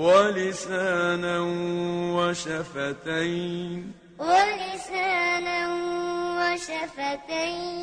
ولسانا وشفتين. ولسانا وشفتين.